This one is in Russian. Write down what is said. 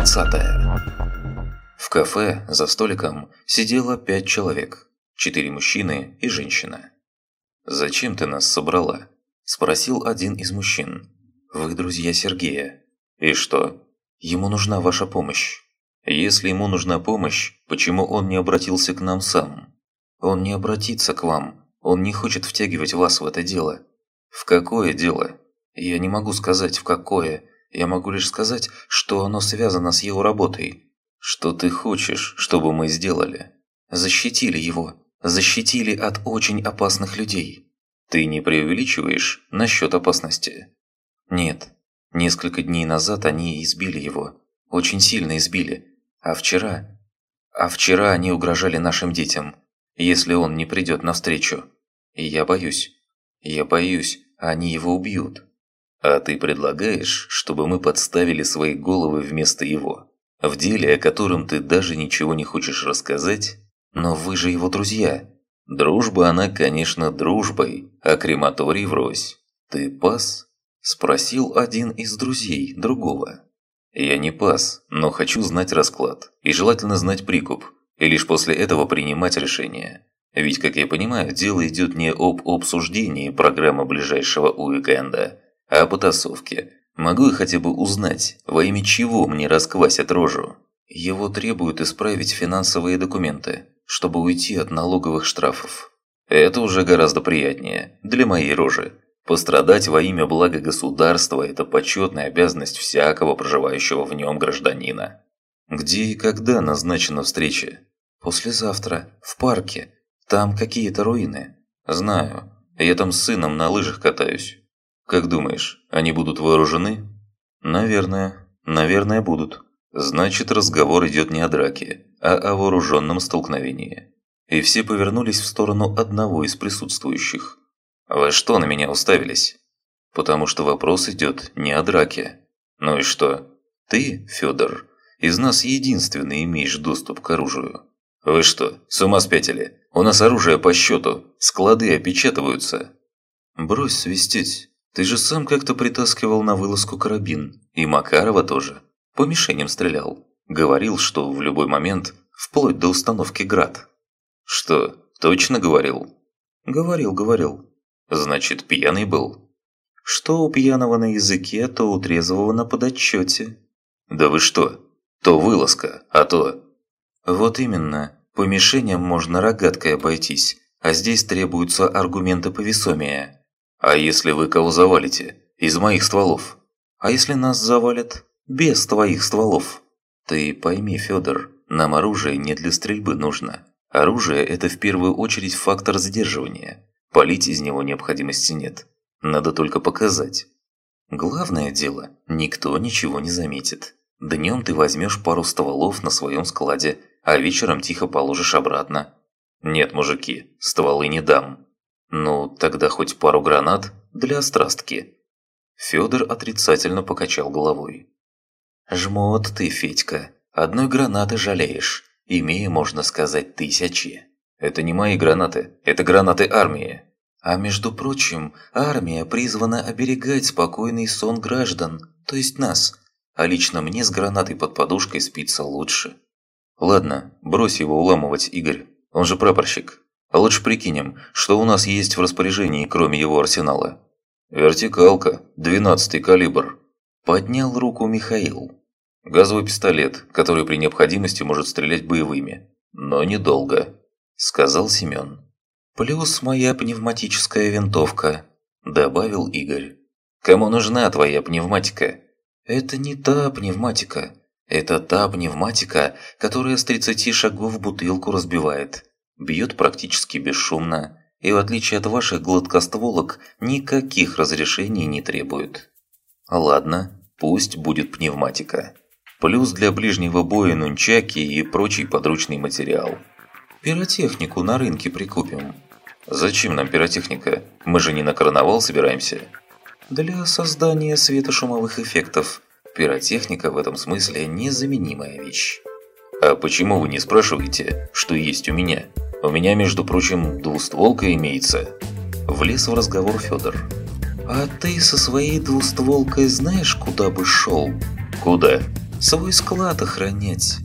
20 В кафе за столиком сидело пять человек. Четыре мужчины и женщина. «Зачем ты нас собрала?» – спросил один из мужчин. «Вы друзья Сергея». «И что?» «Ему нужна ваша помощь». «Если ему нужна помощь, почему он не обратился к нам сам?» «Он не обратится к вам. Он не хочет втягивать вас в это дело». «В какое дело?» «Я не могу сказать, в какое. Я могу лишь сказать, что оно связано с его работой. Что ты хочешь, чтобы мы сделали? Защитили его. Защитили от очень опасных людей. Ты не преувеличиваешь насчет опасности? Нет. Несколько дней назад они избили его. Очень сильно избили. А вчера... А вчера они угрожали нашим детям, если он не придет навстречу. И я боюсь. Я боюсь, они его убьют. А ты предлагаешь, чтобы мы подставили свои головы вместо его? В деле, о котором ты даже ничего не хочешь рассказать? Но вы же его друзья. Дружба она, конечно, дружбой, а крематорий врозь. Ты пас? Спросил один из друзей другого. Я не пас, но хочу знать расклад. И желательно знать прикуп. И лишь после этого принимать решение. Ведь, как я понимаю, дело идет не об обсуждении программы ближайшего уикенда, а потасовке. Могу я хотя бы узнать, во имя чего мне расквасят рожу? Его требуют исправить финансовые документы, чтобы уйти от налоговых штрафов. Это уже гораздо приятнее, для моей рожи. Пострадать во имя блага государства – это почетная обязанность всякого проживающего в нем гражданина. Где и когда назначена встреча? Послезавтра, в парке. Там какие-то руины. Знаю, я там с сыном на лыжах катаюсь. Как думаешь, они будут вооружены? Наверное. Наверное, будут. Значит, разговор идет не о драке, а о вооруженном столкновении. И все повернулись в сторону одного из присутствующих. «Вы что на меня уставились?» «Потому что вопрос идет не о драке». «Ну и что? Ты, Федор, из нас единственный имеешь доступ к оружию». «Вы что, с ума спятили? У нас оружие по счету, склады опечатываются». «Брось свистеть. Ты же сам как-то притаскивал на вылазку карабин. И Макарова тоже. По мишеням стрелял. Говорил, что в любой момент, вплоть до установки «Град». Что, точно говорил? Говорил, говорил. Значит, пьяный был? Что у пьяного на языке, то у трезвого на подотчете. Да вы что? То вылазка, а то... Вот именно. По мишеням можно рогаткой обойтись, а здесь требуются аргументы повесомее. А если вы кого завалите? Из моих стволов? А если нас завалят? Без твоих стволов? Ты пойми, Федор, нам оружие не для стрельбы нужно. Оружие – это в первую очередь фактор сдерживания. Полить из него необходимости нет. Надо только показать. Главное дело, никто ничего не заметит. Днем ты возьмешь пару стволов на своем складе, а вечером тихо положишь обратно. Нет, мужики, стволы не дам. «Ну, тогда хоть пару гранат для острастки». Федор отрицательно покачал головой. «Жмот ты, Федька, одной гранаты жалеешь, имея, можно сказать, тысячи. Это не мои гранаты, это гранаты армии. А между прочим, армия призвана оберегать спокойный сон граждан, то есть нас, а лично мне с гранатой под подушкой спится лучше». «Ладно, брось его уламывать, Игорь, он же прапорщик, а лучше прикинем, что у нас есть в распоряжении, кроме его арсенала. Вертикалка, 12-й калибр. Поднял руку Михаил. Газовый пистолет, который при необходимости может стрелять боевыми. Но недолго, сказал Семен. Плюс моя пневматическая винтовка, добавил Игорь. Кому нужна твоя пневматика? Это не та пневматика. Это та пневматика, которая с 30 шагов бутылку разбивает бьет практически бесшумно и в отличие от ваших гладкостволок никаких разрешений не требует. Ладно, пусть будет пневматика. Плюс для ближнего боя нунчаки и прочий подручный материал. Пиротехнику на рынке прикупим. Зачем нам пиротехника? Мы же не на карнавал собираемся. Для создания светошумовых эффектов. Пиротехника в этом смысле незаменимая вещь. А почему вы не спрашиваете, что есть у меня? У меня, между прочим, двустволка имеется. Влез в разговор Федор. А ты со своей двустволкой знаешь, куда бы шел? Куда? свой склад охранять.